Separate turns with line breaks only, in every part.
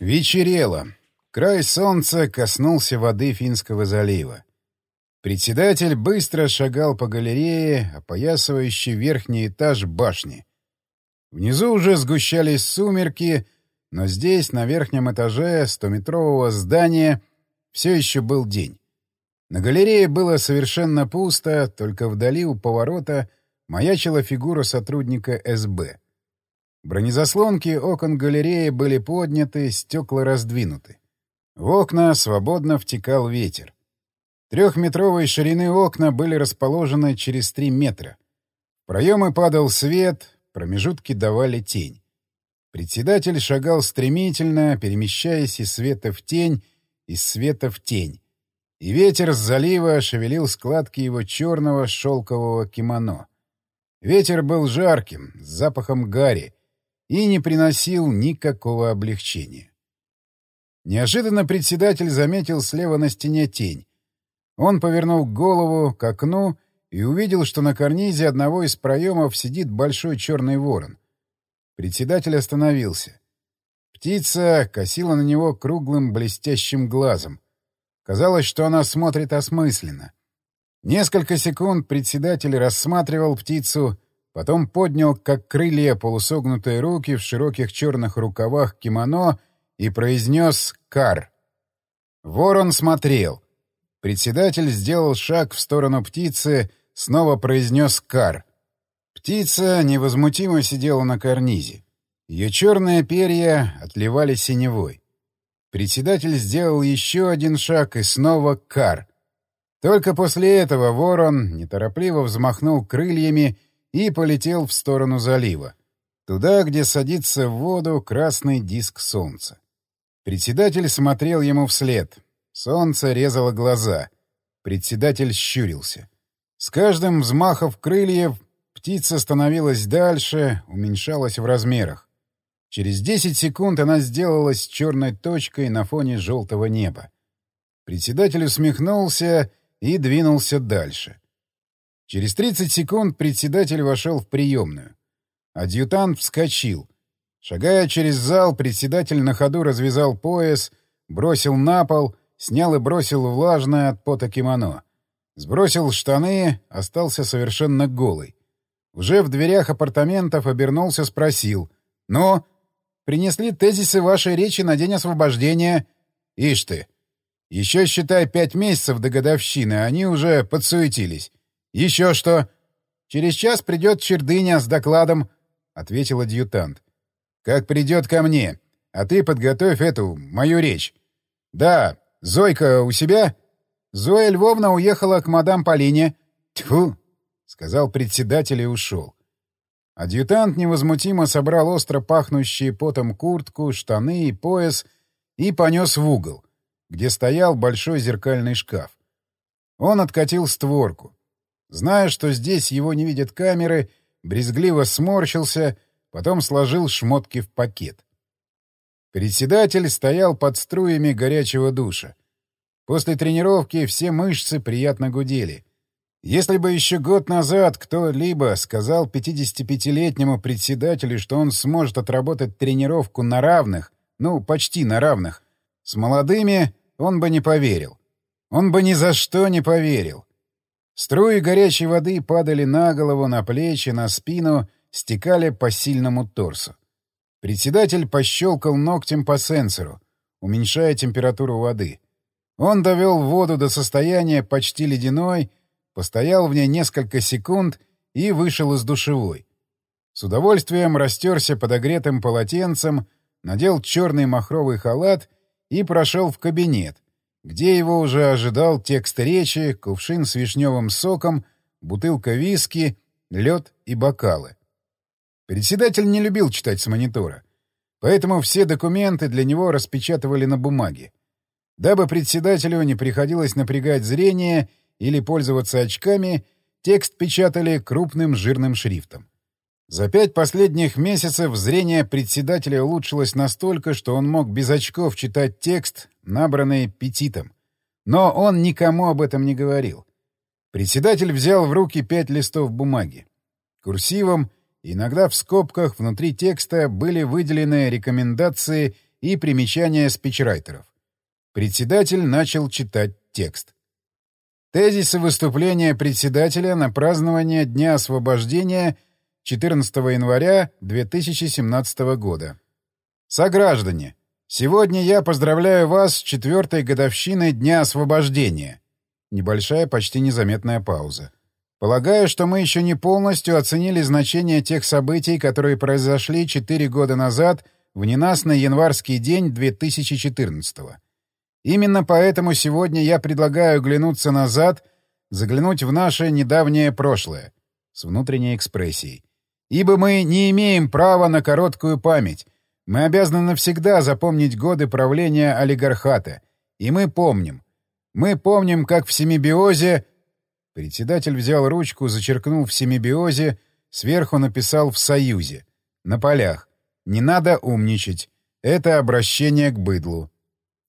Вечерело. Край солнца коснулся воды Финского залива. Председатель быстро шагал по галерее, опоясывающей верхний этаж башни. Внизу уже сгущались сумерки, но здесь, на верхнем этаже стометрового здания, все еще был день. На галерее было совершенно пусто, только вдали у поворота маячила фигура сотрудника СБ. Бронезаслонки окон галереи были подняты, стекла раздвинуты. В окна свободно втекал ветер. Трехметровой ширины окна были расположены через три метра. В проемы падал свет, промежутки давали тень. Председатель шагал стремительно, перемещаясь из света в тень, из света в тень. И ветер с залива шевелил складки его черного шелкового кимоно. Ветер был жарким, с запахом гари, и не приносил никакого облегчения. Неожиданно председатель заметил слева на стене тень. Он повернул голову к окну и увидел, что на карнизе одного из проемов сидит большой черный ворон. Председатель остановился. Птица косила на него круглым блестящим глазом. Казалось, что она смотрит осмысленно. Несколько секунд председатель рассматривал птицу — Потом поднял, как крылья, полусогнутые руки в широких черных рукавах кимоно и произнес «Кар». Ворон смотрел. Председатель сделал шаг в сторону птицы, снова произнес «Кар». Птица невозмутимо сидела на карнизе. Ее черные перья отливали синевой. Председатель сделал еще один шаг и снова «Кар». Только после этого ворон неторопливо взмахнул крыльями и полетел в сторону залива, туда, где садится в воду красный диск солнца. Председатель смотрел ему вслед. Солнце резало глаза. Председатель щурился. С каждым взмахом крыльев птица становилась дальше, уменьшалась в размерах. Через десять секунд она сделалась черной точкой на фоне желтого неба. Председатель усмехнулся и двинулся дальше. Через 30 секунд председатель вошел в приемную. Адъютант вскочил. Шагая через зал, председатель на ходу развязал пояс, бросил на пол, снял и бросил влажное от пота кимоно. Сбросил штаны, остался совершенно голый. Уже в дверях апартаментов обернулся, спросил. «Ну, принесли тезисы вашей речи на день освобождения?» «Ишь ты! Еще, считай, пять месяцев до годовщины, они уже подсуетились. «Еще что?» «Через час придет Чердыня с докладом», — ответил адъютант. «Как придет ко мне. А ты подготовь эту, мою речь». «Да, Зойка у себя?» «Зоя Львовна уехала к мадам Полине». «Тьфу!» — сказал председатель и ушел. Адъютант невозмутимо собрал остро пахнущие потом куртку, штаны и пояс и понес в угол, где стоял большой зеркальный шкаф. Он откатил створку. Зная, что здесь его не видят камеры, брезгливо сморщился, потом сложил шмотки в пакет. Председатель стоял под струями горячего душа. После тренировки все мышцы приятно гудели. Если бы еще год назад кто-либо сказал 55-летнему председателю, что он сможет отработать тренировку на равных, ну, почти на равных, с молодыми, он бы не поверил. Он бы ни за что не поверил. Струи горячей воды падали на голову, на плечи, на спину, стекали по сильному торсу. Председатель пощелкал ногтем по сенсору, уменьшая температуру воды. Он довел воду до состояния почти ледяной, постоял в ней несколько секунд и вышел из душевой. С удовольствием растерся подогретым полотенцем, надел черный махровый халат и прошел в кабинет, где его уже ожидал текст речи, кувшин с вишневым соком, бутылка виски, лед и бокалы. Председатель не любил читать с монитора, поэтому все документы для него распечатывали на бумаге. Дабы председателю не приходилось напрягать зрение или пользоваться очками, текст печатали крупным жирным шрифтом. За пять последних месяцев зрение председателя улучшилось настолько, что он мог без очков читать текст, набранный петитом. Но он никому об этом не говорил. Председатель взял в руки пять листов бумаги. Курсивом, иногда в скобках, внутри текста были выделены рекомендации и примечания спичрайтеров. Председатель начал читать текст. Тезисы выступления председателя на празднование Дня освобождения 14 января 2017 года. Сограждане, сегодня я поздравляю вас с четвертой годовщиной Дня освобождения. Небольшая, почти незаметная пауза. Полагаю, что мы еще не полностью оценили значение тех событий, которые произошли четыре года назад в ненастный январский день 2014 -го. Именно поэтому сегодня я предлагаю оглянуться назад, заглянуть в наше недавнее прошлое, с внутренней экспрессией. Ибо мы не имеем права на короткую память. Мы обязаны навсегда запомнить годы правления олигархата. И мы помним. Мы помним, как в семибиозе Председатель взял ручку, зачеркнул в семибиозе, сверху написал «в союзе». На полях. Не надо умничать. Это обращение к быдлу.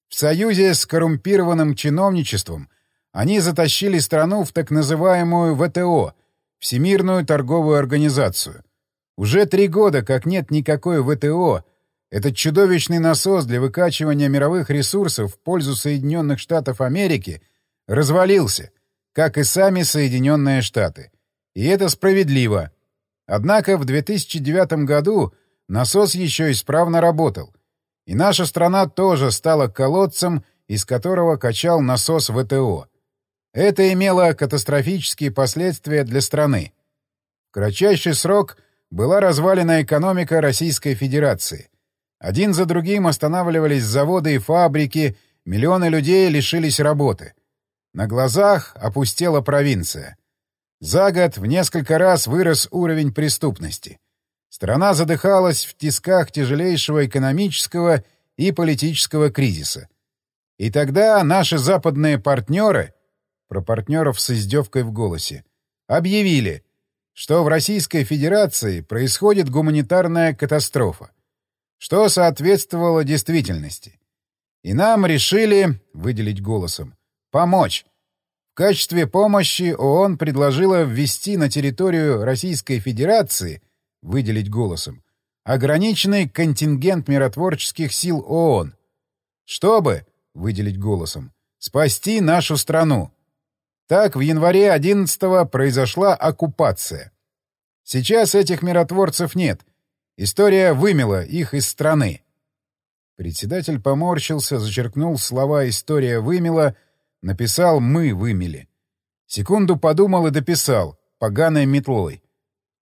В союзе с коррумпированным чиновничеством они затащили страну в так называемую ВТО, Всемирную торговую организацию. Уже три года, как нет никакой ВТО, этот чудовищный насос для выкачивания мировых ресурсов в пользу Соединенных Штатов Америки развалился — как и сами Соединенные Штаты. И это справедливо. Однако в 2009 году насос еще исправно работал. И наша страна тоже стала колодцем, из которого качал насос ВТО. Это имело катастрофические последствия для страны. В кратчайший срок была развалена экономика Российской Федерации. Один за другим останавливались заводы и фабрики, миллионы людей лишились работы. На глазах опустела провинция. За год в несколько раз вырос уровень преступности. Страна задыхалась в тисках тяжелейшего экономического и политического кризиса. И тогда наши западные партнеры, про партнеров с издевкой в голосе, объявили, что в Российской Федерации происходит гуманитарная катастрофа, что соответствовало действительности. И нам решили, выделить голосом, Помочь. В качестве помощи ООН предложила ввести на территорию Российской Федерации, выделить голосом, ограниченный контингент миротворческих сил ООН, чтобы, выделить голосом, спасти нашу страну. Так в январе 11-го произошла оккупация. Сейчас этих миротворцев нет. История вымела их из страны. Председатель поморщился, зачеркнул слова «история вымела», Написал «мы вымели». Секунду подумал и дописал, поганой метлой.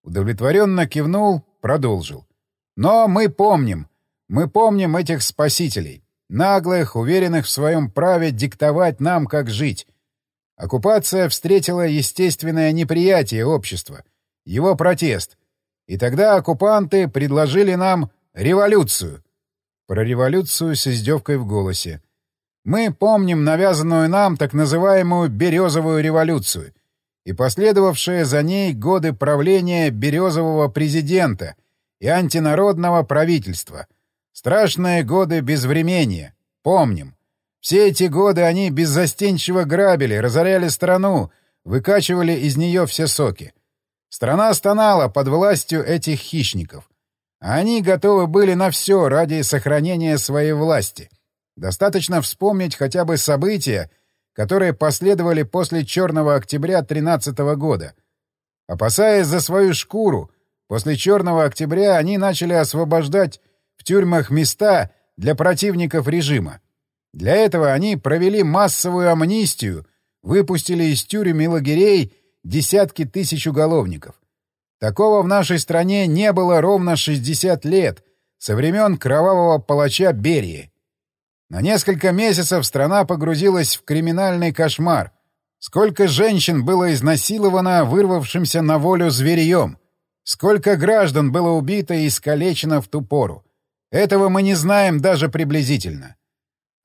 Удовлетворенно кивнул, продолжил. Но мы помним, мы помним этих спасителей, наглых, уверенных в своем праве диктовать нам, как жить. Оккупация встретила естественное неприятие общества, его протест. И тогда оккупанты предложили нам революцию. Про революцию с издевкой в голосе. Мы помним навязанную нам так называемую «березовую революцию» и последовавшие за ней годы правления березового президента и антинародного правительства. Страшные годы безвремения. Помним. Все эти годы они беззастенчиво грабили, разоряли страну, выкачивали из нее все соки. Страна стонала под властью этих хищников. А они готовы были на все ради сохранения своей власти — Достаточно вспомнить хотя бы события, которые последовали после Черного октября 13 года. Опасаясь за свою шкуру, после Черного октября они начали освобождать в тюрьмах места для противников режима. Для этого они провели массовую амнистию, выпустили из тюрем и лагерей десятки тысяч уголовников. Такого в нашей стране не было ровно 60 лет, со времен кровавого палача Берии. На несколько месяцев страна погрузилась в криминальный кошмар. Сколько женщин было изнасиловано вырвавшимся на волю зверьем? Сколько граждан было убито и искалечено в ту пору? Этого мы не знаем даже приблизительно.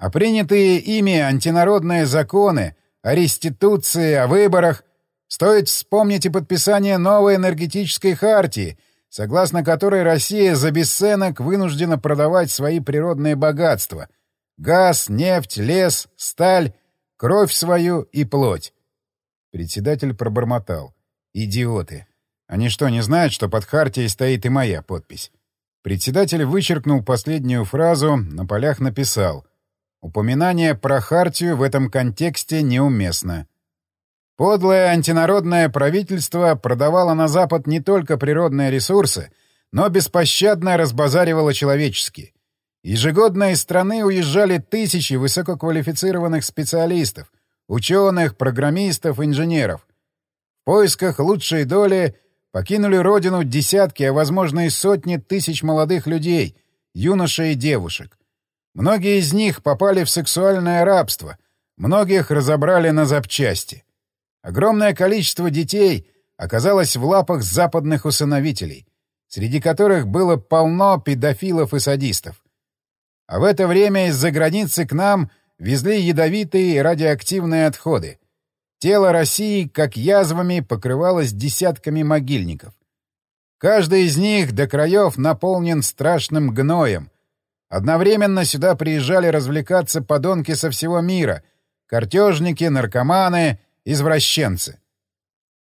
А принятые ими антинародные законы о реституции, о выборах — стоит вспомнить и подписание новой энергетической хартии, согласно которой Россия за бесценок вынуждена продавать свои природные богатства — Газ, нефть, лес, сталь, кровь свою и плоть. Председатель пробормотал. Идиоты. Они что, не знают, что под хартией стоит и моя подпись? Председатель вычеркнул последнюю фразу, на полях написал «Упоминание про Хартию в этом контексте неуместно». Подлое антинародное правительство продавало на Запад не только природные ресурсы, но беспощадно разбазаривало человеческие. Ежегодно из страны уезжали тысячи высококвалифицированных специалистов, ученых, программистов, инженеров. В поисках лучшей доли покинули родину десятки, а возможно и сотни тысяч молодых людей, юношей и девушек. Многие из них попали в сексуальное рабство, многих разобрали на запчасти. Огромное количество детей оказалось в лапах западных усыновителей, среди которых было полно педофилов и садистов. А в это время из-за границы к нам везли ядовитые радиоактивные отходы. Тело России, как язвами, покрывалось десятками могильников. Каждый из них до краев наполнен страшным гноем. Одновременно сюда приезжали развлекаться подонки со всего мира — картежники, наркоманы, извращенцы.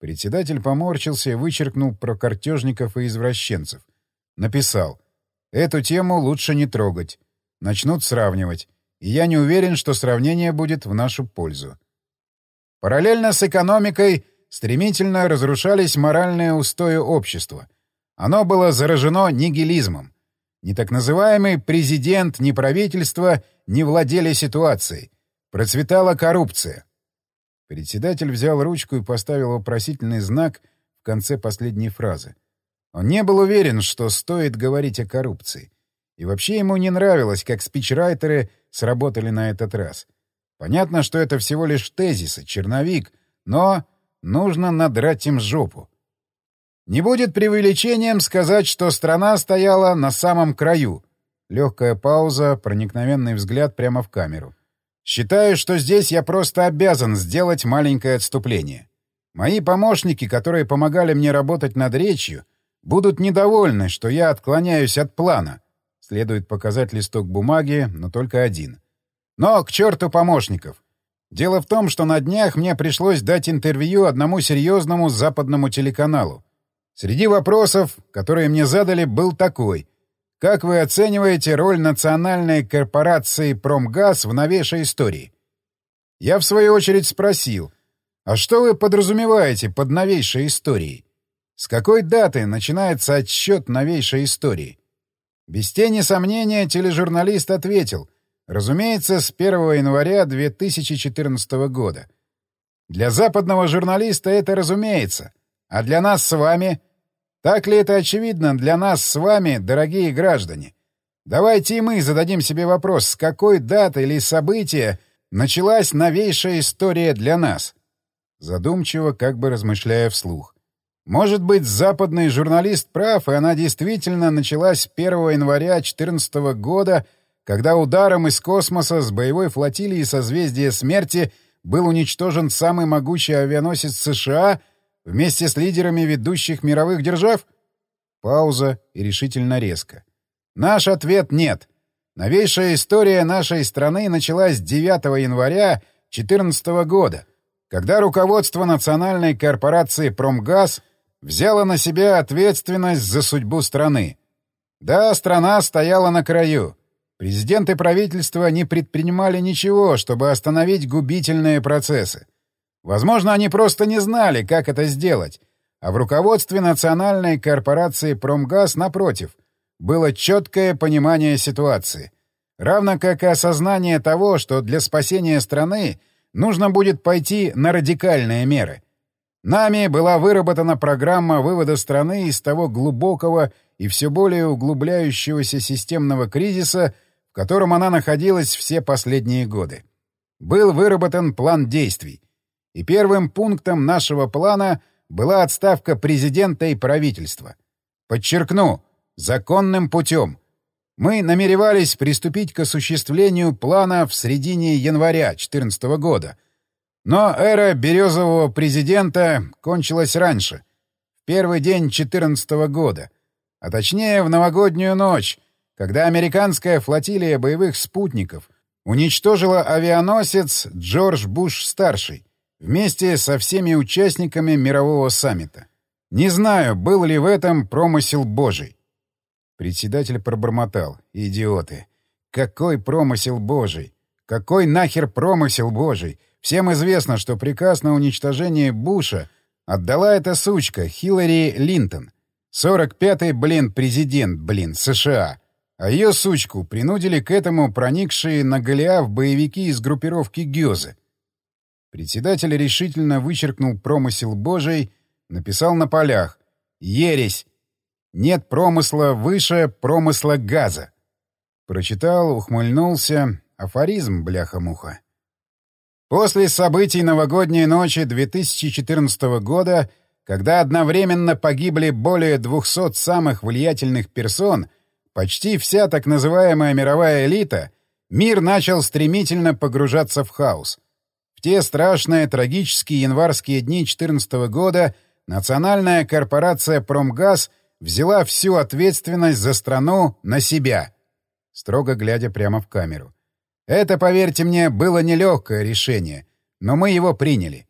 Председатель поморщился и вычеркнул про картежников и извращенцев. Написал. Эту тему лучше не трогать начнут сравнивать, и я не уверен, что сравнение будет в нашу пользу. Параллельно с экономикой стремительно разрушались моральные устои общества. Оно было заражено нигилизмом. Ни так называемый президент, ни правительство не владели ситуацией. Процветала коррупция. Председатель взял ручку и поставил вопросительный знак в конце последней фразы. Он не был уверен, что стоит говорить о коррупции. И вообще ему не нравилось, как спичрайтеры сработали на этот раз. Понятно, что это всего лишь тезисы, черновик, но нужно надрать им жопу. Не будет преувеличением сказать, что страна стояла на самом краю. Легкая пауза, проникновенный взгляд прямо в камеру. Считаю, что здесь я просто обязан сделать маленькое отступление. Мои помощники, которые помогали мне работать над речью, будут недовольны, что я отклоняюсь от плана, Следует показать листок бумаги, но только один. Но к черту помощников! Дело в том, что на днях мне пришлось дать интервью одному серьезному западному телеканалу. Среди вопросов, которые мне задали, был такой. Как вы оцениваете роль национальной корпорации «Промгаз» в новейшей истории? Я, в свою очередь, спросил, а что вы подразумеваете под новейшей историей? С какой даты начинается отсчет новейшей истории? Без тени сомнения тележурналист ответил, разумеется, с 1 января 2014 года. Для западного журналиста это разумеется. А для нас с вами... Так ли это очевидно для нас с вами, дорогие граждане? Давайте и мы зададим себе вопрос, с какой даты или события началась новейшая история для нас? Задумчиво, как бы размышляя вслух. Может быть, западный журналист прав, и она действительно началась 1 января 2014 года, когда ударом из космоса с боевой флотилии созвездия смерти был уничтожен самый могучий авианосец США вместе с лидерами ведущих мировых держав? Пауза и решительно резко. Наш ответ — нет. Новейшая история нашей страны началась 9 января 2014 года, когда руководство национальной корпорации «Промгаз» взяла на себя ответственность за судьбу страны. Да, страна стояла на краю. Президент и правительство не предпринимали ничего, чтобы остановить губительные процессы. Возможно, они просто не знали, как это сделать, а в руководстве национальной корпорации «Промгаз», напротив, было четкое понимание ситуации, равно как и осознание того, что для спасения страны нужно будет пойти на радикальные меры — Нами была выработана программа вывода страны из того глубокого и все более углубляющегося системного кризиса, в котором она находилась все последние годы. Был выработан план действий. И первым пунктом нашего плана была отставка президента и правительства. Подчеркну, законным путем. Мы намеревались приступить к осуществлению плана в середине января 2014 года — но эра березового президента кончилась раньше, в первый день 14 -го года, а точнее в новогоднюю ночь, когда американская флотилия боевых спутников уничтожила авианосец Джордж Буш-старший вместе со всеми участниками мирового саммита. Не знаю, был ли в этом промысел Божий. Председатель пробормотал. «Идиоты! Какой промысел божий! Какой нахер промысел божий! Всем известно, что приказ на уничтожение Буша отдала эта сучка Хиллари Линтон. 45-й, блин, президент, блин, США. А ее сучку принудили к этому проникшие на Голиаф боевики из группировки Гёзы. Председатель решительно вычеркнул промысел Божий, написал на полях «Ересь! Нет промысла выше промысла газа!» Прочитал, ухмыльнулся. Афоризм, бляха-муха. После событий новогодней ночи 2014 года, когда одновременно погибли более 200 самых влиятельных персон, почти вся так называемая мировая элита, мир начал стремительно погружаться в хаос. Те страшные трагические январские дни 2014 года национальная корпорация «Промгаз» взяла всю ответственность за страну на себя, строго глядя прямо в камеру. Это, поверьте мне, было нелегкое решение, но мы его приняли.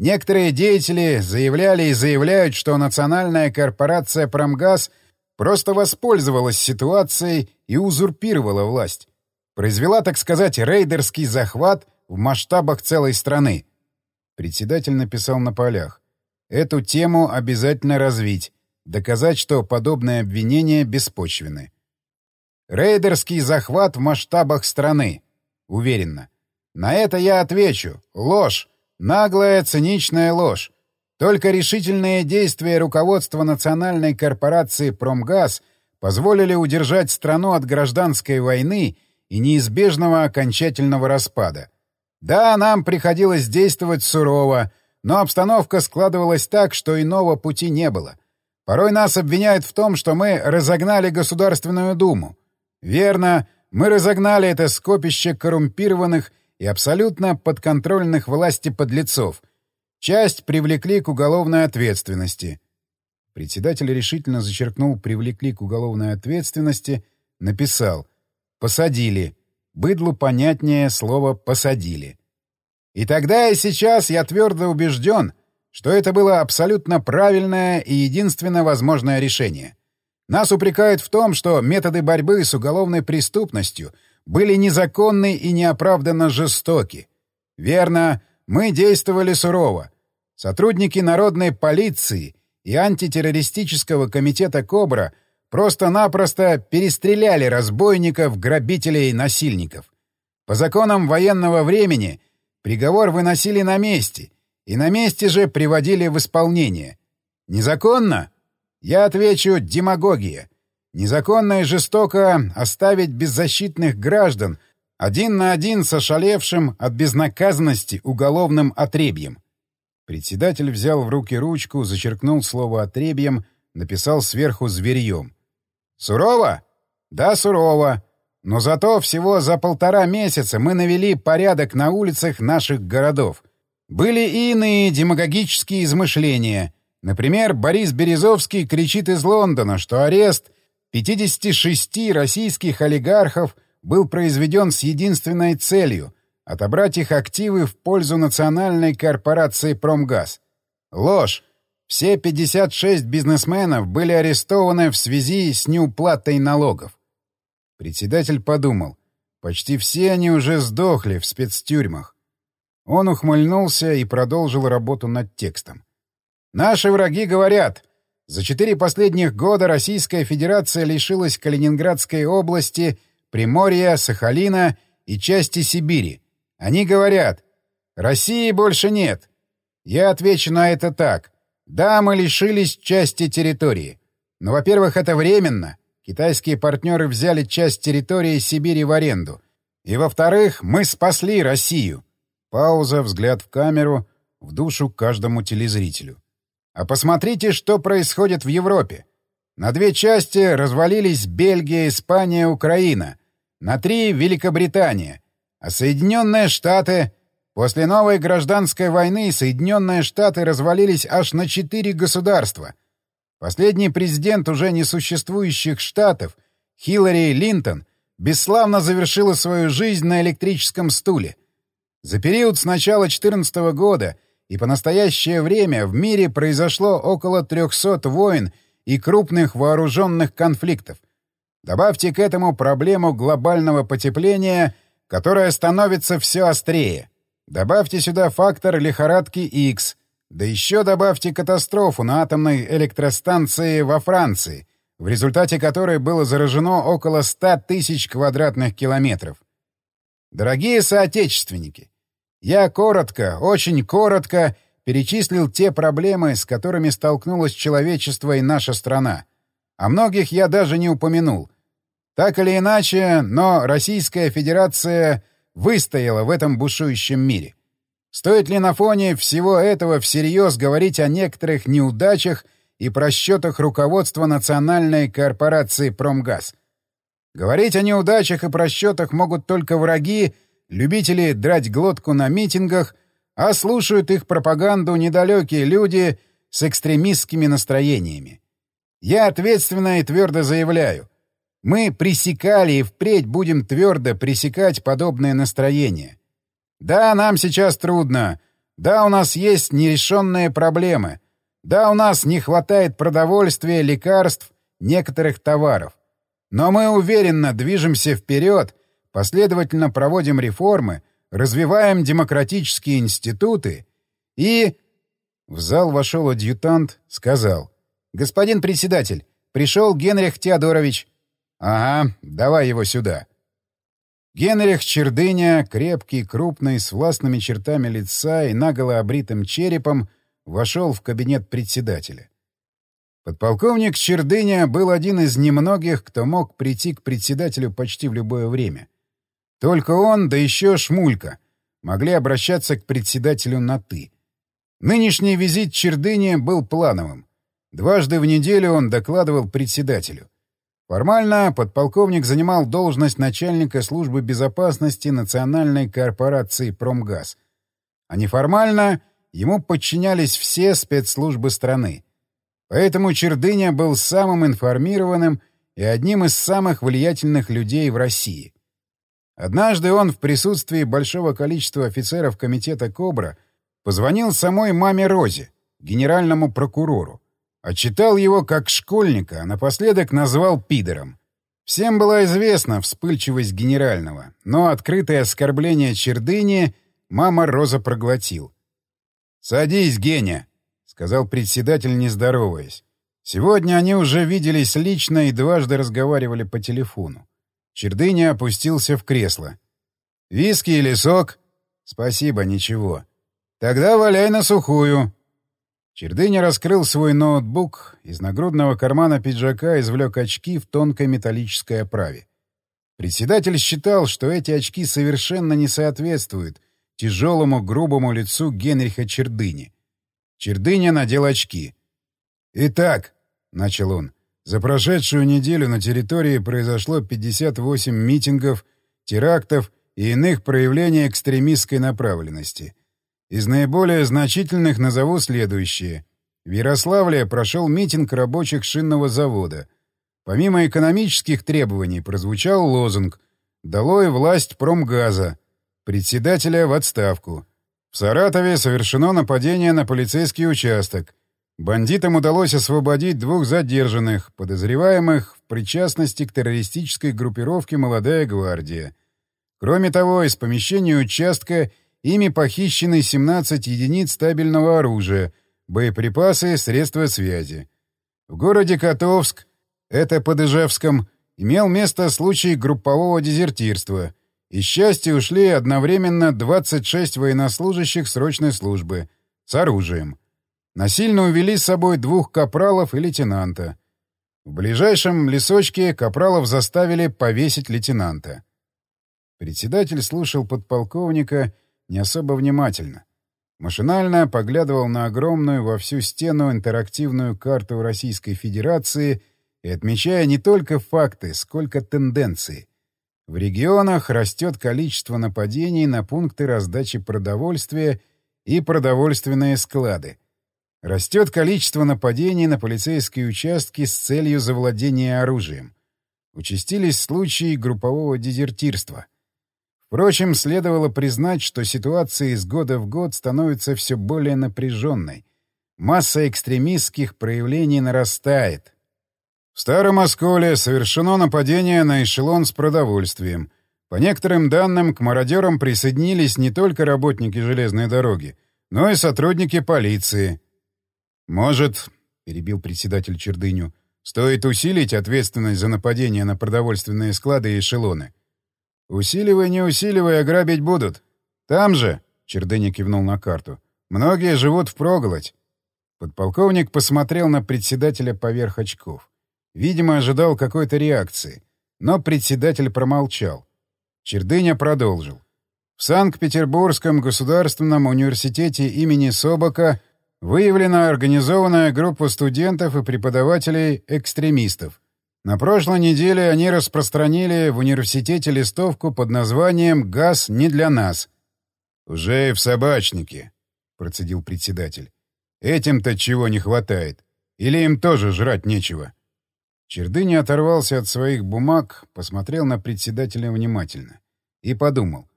Некоторые деятели заявляли и заявляют, что национальная корпорация «Промгаз» просто воспользовалась ситуацией и узурпировала власть. Произвела, так сказать, рейдерский захват в масштабах целой страны. Председатель написал на полях. Эту тему обязательно развить, доказать, что подобные обвинения беспочвены. Рейдерский захват в масштабах страны. Уверенно. На это я отвечу. Ложь. Наглая, циничная ложь. Только решительные действия руководства национальной корпорации «Промгаз» позволили удержать страну от гражданской войны и неизбежного окончательного распада. Да, нам приходилось действовать сурово, но обстановка складывалась так, что иного пути не было. Порой нас обвиняют в том, что мы разогнали Государственную Думу. Верно, мы разогнали это скопище коррумпированных и абсолютно подконтрольных власти подлецов. Часть привлекли к уголовной ответственности. Председатель решительно зачеркнул «привлекли к уголовной ответственности», написал «посадили». Быдлу понятнее слово «посадили». И тогда и сейчас я твердо убежден, что это было абсолютно правильное и единственно возможное решение — нас упрекают в том, что методы борьбы с уголовной преступностью были незаконны и неоправданно жестоки. Верно, мы действовали сурово. Сотрудники народной полиции и антитеррористического комитета «Кобра» просто-напросто перестреляли разбойников, грабителей и насильников. По законам военного времени приговор выносили на месте, и на месте же приводили в исполнение. Незаконно? Я отвечу — демагогия. Незаконно и жестоко оставить беззащитных граждан один на один с ошалевшим от безнаказанности уголовным отребьем. Председатель взял в руки ручку, зачеркнул слово «отребьем», написал сверху «зверьем». «Сурово?» «Да, сурово. Но зато всего за полтора месяца мы навели порядок на улицах наших городов. Были и иные демагогические измышления — Например, Борис Березовский кричит из Лондона, что арест 56 российских олигархов был произведен с единственной целью — отобрать их активы в пользу национальной корпорации «Промгаз». Ложь. Все 56 бизнесменов были арестованы в связи с неуплатой налогов. Председатель подумал. Почти все они уже сдохли в спецтюрьмах. Он ухмыльнулся и продолжил работу над текстом. Наши враги говорят, за четыре последних года Российская Федерация лишилась Калининградской области, Приморья, Сахалина и части Сибири. Они говорят, России больше нет. Я отвечу на это так. Да, мы лишились части территории. Но, во-первых, это временно. Китайские партнеры взяли часть территории Сибири в аренду. И, во-вторых, мы спасли Россию. Пауза, взгляд в камеру, в душу каждому телезрителю. А посмотрите, что происходит в Европе. На две части развалились Бельгия, Испания, Украина. На три — Великобритания. А Соединенные Штаты... После новой гражданской войны Соединенные Штаты развалились аж на четыре государства. Последний президент уже несуществующих штатов, Хиллари Линтон, бесславно завершила свою жизнь на электрическом стуле. За период с начала 14 года — и по настоящее время в мире произошло около 300 войн и крупных вооруженных конфликтов. Добавьте к этому проблему глобального потепления, которая становится все острее. Добавьте сюда фактор лихорадки X, да еще добавьте катастрофу на атомной электростанции во Франции, в результате которой было заражено около 100 тысяч квадратных километров. Дорогие соотечественники, я коротко, очень коротко перечислил те проблемы, с которыми столкнулось человечество и наша страна. О многих я даже не упомянул. Так или иначе, но Российская Федерация выстояла в этом бушующем мире. Стоит ли на фоне всего этого всерьез говорить о некоторых неудачах и просчетах руководства национальной корпорации «Промгаз»? Говорить о неудачах и просчетах могут только враги, любители драть глотку на митингах, а слушают их пропаганду недалекие люди с экстремистскими настроениями. Я ответственно и твердо заявляю, мы пресекали и впредь будем твердо пресекать подобные настроения. Да, нам сейчас трудно. Да, у нас есть нерешенные проблемы. Да, у нас не хватает продовольствия, лекарств, некоторых товаров. Но мы уверенно движемся вперед, последовательно проводим реформы, развиваем демократические институты и... В зал вошел адъютант, сказал. «Господин председатель, пришел Генрих Теодорович. «Ага, давай его сюда». Генрих Чердыня, крепкий, крупный, с властными чертами лица и наголо обритым черепом, вошел в кабинет председателя. Подполковник Чердыня был один из немногих, кто мог прийти к председателю почти в любое время. Только он, да еще Шмулька, могли обращаться к председателю на «ты». Нынешний визит Чердыня был плановым. Дважды в неделю он докладывал председателю. Формально подполковник занимал должность начальника службы безопасности Национальной корпорации «Промгаз». А неформально ему подчинялись все спецслужбы страны. Поэтому Чердыня был самым информированным и одним из самых влиятельных людей в России. Однажды он в присутствии большого количества офицеров комитета «Кобра» позвонил самой маме Розе, генеральному прокурору. Отчитал его как школьника, а напоследок назвал пидором. Всем была известна вспыльчивость генерального, но открытое оскорбление Чердыни мама Роза проглотил. «Садись, Геня», — сказал председатель, не здороваясь. Сегодня они уже виделись лично и дважды разговаривали по телефону. Чердыня опустился в кресло. «Виски или сок?» «Спасибо, ничего». «Тогда валяй на сухую», Чердыня раскрыл свой ноутбук, из нагрудного кармана пиджака извлек очки в тонкой металлической оправе. Председатель считал, что эти очки совершенно не соответствуют тяжелому грубому лицу Генриха Чердыни. Чердыня надел очки. «Итак», — начал он, — «за прошедшую неделю на территории произошло 58 митингов, терактов и иных проявлений экстремистской направленности». Из наиболее значительных назову следующие. В Ярославле прошел митинг рабочих шинного завода. Помимо экономических требований прозвучал лозунг «Долой власть промгаза», председателя в отставку. В Саратове совершено нападение на полицейский участок. Бандитам удалось освободить двух задержанных, подозреваемых в причастности к террористической группировке «Молодая гвардия». Кроме того, из помещения участка Ими похищены 17 единиц стабильного оружия, боеприпасы, средства связи. В городе Котовск, это под Ижевском, имел место случай группового дезертирства. Из части ушли одновременно 26 военнослужащих срочной службы с оружием. Насильно увели с собой двух капралов и лейтенанта. В ближайшем лесочке капралов заставили повесить лейтенанта. Председатель слушал подполковника не особо внимательно. Машинально поглядывал на огромную во всю стену интерактивную карту Российской Федерации и отмечая не только факты, сколько тенденции. В регионах растет количество нападений на пункты раздачи продовольствия и продовольственные склады. Растет количество нападений на полицейские участки с целью завладения оружием. Участились случаи группового дезертирства. Впрочем, следовало признать, что ситуация из года в год становится все более напряженной. Масса экстремистских проявлений нарастает. В Старом Осколе совершено нападение на эшелон с продовольствием. По некоторым данным, к мародерам присоединились не только работники железной дороги, но и сотрудники полиции. «Может, — перебил председатель Чердыню, — стоит усилить ответственность за нападение на продовольственные склады и эшелоны. Усиливай, не усиливай, ограбить будут. Там же, — Чердыня кивнул на карту, — многие живут впроголодь. Подполковник посмотрел на председателя поверх очков. Видимо, ожидал какой-то реакции. Но председатель промолчал. Чердыня продолжил. В Санкт-Петербургском государственном университете имени Собока выявлена организованная группа студентов и преподавателей-экстремистов. На прошлой неделе они распространили в университете листовку под названием «Газ не для нас». «Уже и в собачнике», — процедил председатель. «Этим-то чего не хватает? Или им тоже жрать нечего?» Чердыня оторвался от своих бумаг, посмотрел на председателя внимательно и подумал.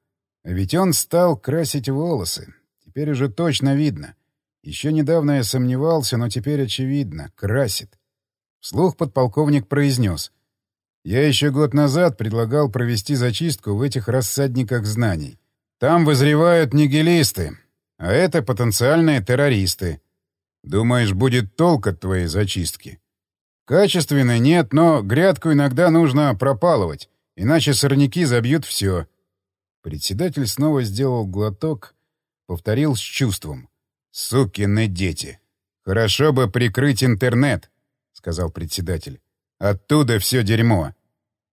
Ведь он стал красить волосы. Теперь уже точно видно. Еще недавно я сомневался, но теперь очевидно. Красит. Вслух подполковник произнес. Я еще год назад предлагал провести зачистку в этих рассадниках знаний. Там вызревают нигилисты, а это потенциальные террористы. Думаешь, будет толк от твоей зачистки? Качественной нет, но грядку иногда нужно пропалывать, иначе сорняки забьют все. Председатель снова сделал глоток, повторил с чувством. «Сукины дети! Хорошо бы прикрыть интернет!» — сказал председатель. «Оттуда все дерьмо!»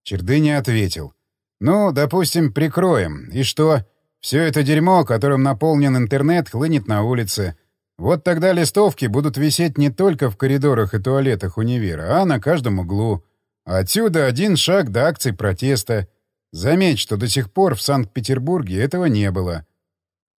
Чердыня ответил. «Ну, допустим, прикроем. И что? Все это дерьмо, которым наполнен интернет, хлынет на улице. Вот тогда листовки будут висеть не только в коридорах и туалетах универа, а на каждом углу. Отсюда один шаг до акций протеста. Заметь, что до сих пор в Санкт-Петербурге этого не было.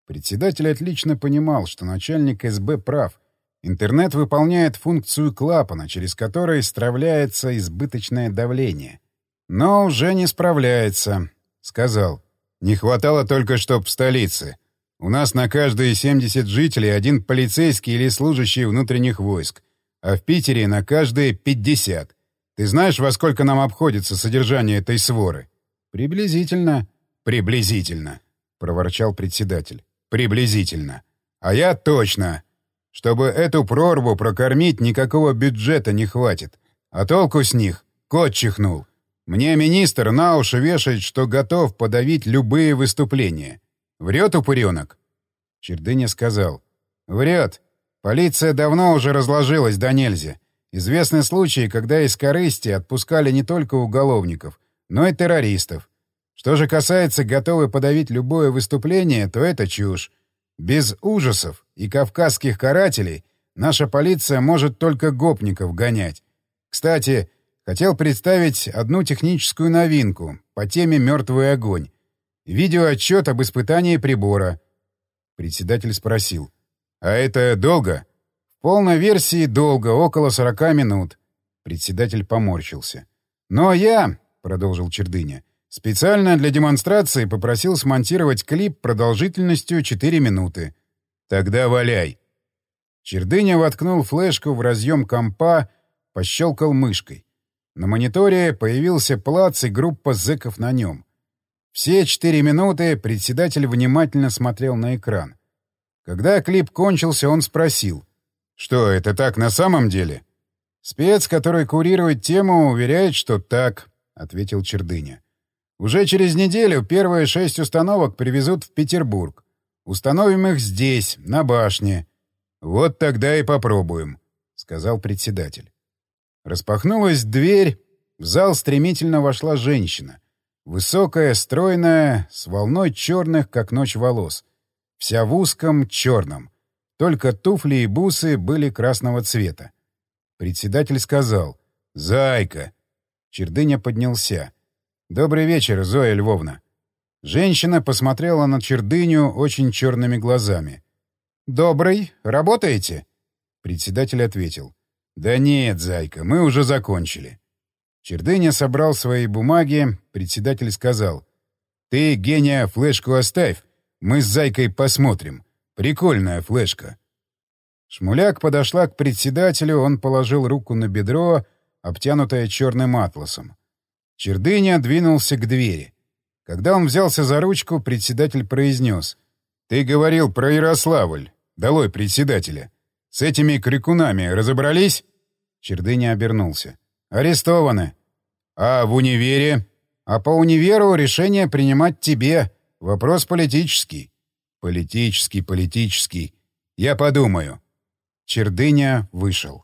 Председатель отлично понимал, что начальник СБ прав. Интернет выполняет функцию клапана, через который стравляется избыточное давление. Но уже не справляется, — сказал. Не хватало только, чтоб в столице. У нас на каждые 70 жителей один полицейский или служащий внутренних войск, а в Питере на каждые 50. Ты знаешь, во сколько нам обходится содержание этой своры? Приблизительно. Приблизительно, проворчал председатель. Приблизительно. А я точно. Чтобы эту прорву прокормить, никакого бюджета не хватит. А толку с них? Кот чихнул. Мне министр на уши вешает, что готов подавить любые выступления. Врет упыренок?» Чердыня сказал. «Врет. Полиция давно уже разложилась до нельзя. Известны случаи, когда из корысти отпускали не только уголовников, но и террористов. Что же касается готовы подавить любое выступление, то это чушь. Без ужасов и кавказских карателей наша полиция может только гопников гонять. Кстати, хотел представить одну техническую новинку по теме «Мертвый огонь». Видеоотчет об испытании прибора. Председатель спросил. «А это долго?» «В полной версии долго, около 40 минут». Председатель поморщился. «Но я», — продолжил Чердыня, — «специально для демонстрации попросил смонтировать клип продолжительностью 4 минуты». «Тогда валяй». Чердыня воткнул флешку в разъем компа, пощелкал мышкой. На мониторе появился плац и группа зэков на нем. Все четыре минуты председатель внимательно смотрел на экран. Когда клип кончился, он спросил. «Что, это так на самом деле?» «Спец, который курирует тему, уверяет, что так», — ответил Чердыня. «Уже через неделю первые шесть установок привезут в Петербург. Установим их здесь, на башне». «Вот тогда и попробуем», — сказал председатель. Распахнулась дверь, в зал стремительно вошла женщина. Высокая, стройная, с волной черных, как ночь волос. Вся в узком черном. Только туфли и бусы были красного цвета. Председатель сказал «Зайка». Чердыня поднялся. «Добрый вечер, Зоя Львовна». Женщина посмотрела на Чердыню очень черными глазами. «Добрый. Работаете?» Председатель ответил. «Да нет, зайка, мы уже закончили». Чердыня собрал свои бумаги, председатель сказал. «Ты, гения, флешку оставь, мы с Зайкой посмотрим. Прикольная флешка». Шмуляк подошла к председателю, он положил руку на бедро, обтянутая черным атласом. Чердыня двинулся к двери. Когда он взялся за ручку, председатель произнес. «Ты говорил про Ярославль. Долой председателя. С этими крикунами разобрались?» Чердыня обернулся. «Арестованы». «А в универе?» «А по универу решение принимать тебе. Вопрос политический». «Политический, политический. Я подумаю». Чердыня вышел.